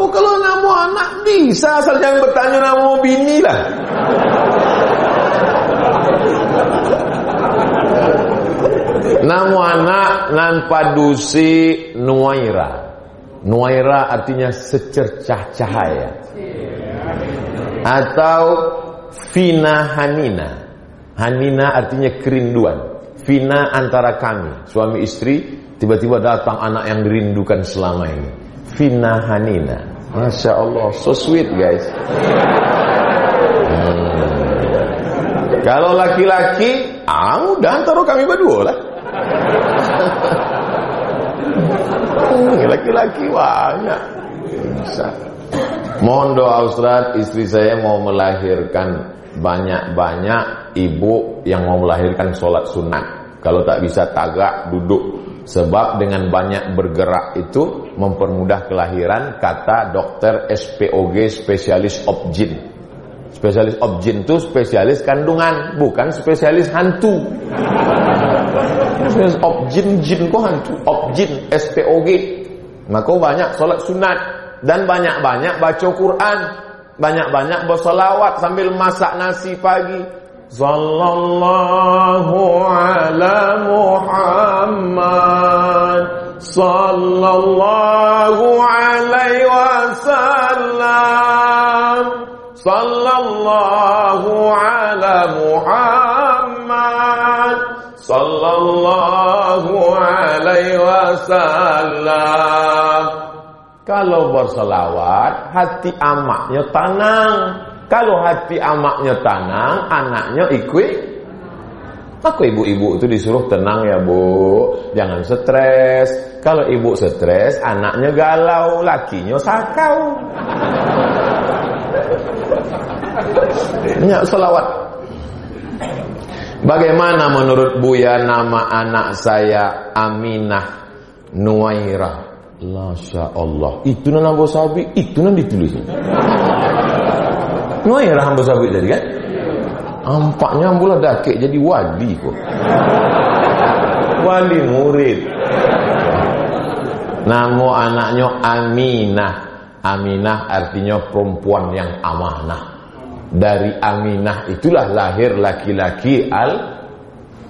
Kamu kalau nama anak bisa asal jangan bertanya nama bini lah. Nama anak nan padusi Nuaira. Nuaira artinya secercah cahaya. Atau Fina Hanina. Hanina artinya kerinduan. Fina antara kami, suami istri, tiba-tiba datang anak yang dirindukan selama ini. Fina Hanina. Masya Allah, so sweet guys. Hmm. Kalau laki-laki, ah udah antara kami berdua lah. Laki-laki banyak. Bisa. Mohon doa Ustaz, istri saya mau melahirkan banyak-banyak ibu yang mau melahirkan sholat sunat. Kalau tak bisa tagak, duduk. Sebab dengan banyak bergerak itu mempermudah kelahiran kata dokter SPOG spesialis objin. Spesialis objin itu spesialis kandungan, bukan spesialis hantu. Spesialis objin, jin kok hantu. Objin, SPOG. Maka banyak sholat sunat dan banyak-banyak baca Quran, banyak-banyak bersolawat sambil masak nasi pagi. Sallallahu ala Muhammad Sallallahu alaihi wasallam. Sallallahu ala Muhammad. Sallallahu alaihi wasallam. Kalau berselawat hati amaknya tenang. Kalau hati amaknya tenang, anaknya ikut. Aku ibu-ibu itu disuruh tenang ya bu, jangan stres. Kalau ibu stres, anaknya galau, lakinya sakau. Banyak selawat. Bagaimana menurut Buya nama anak saya Aminah Nuairah? Masya Allah. Itu nama sabi, itu nanti ditulis. Nuairah hamba sabit tadi kan? Ampaknya mula dakik jadi wali kok. Wali murid. Nama anaknya Aminah. Aminah artinya perempuan yang amanah. Dari Aminah itulah lahir laki-laki Al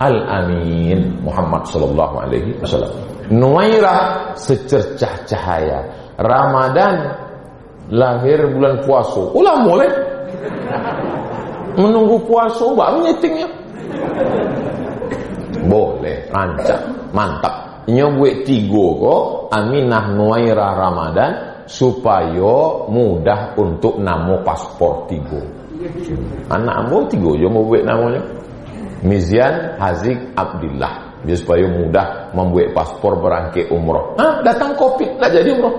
Al-Amin Muhammad sallallahu alaihi wasallam. Nuairah secercah cahaya. Ramadan lahir bulan puasa. Ulah mulai menunggu puasa baru nyetingnya boleh rancak mantap. Nyobwe tiga kok Aminah Nuaira Ramadan supaya mudah untuk namo paspor tiga. Anak ambo tiga yo mau buat namanya. Mizian Hazik Abdillah. Biar supaya mudah membuat paspor berangkit umroh ah datang covid lah jadi umroh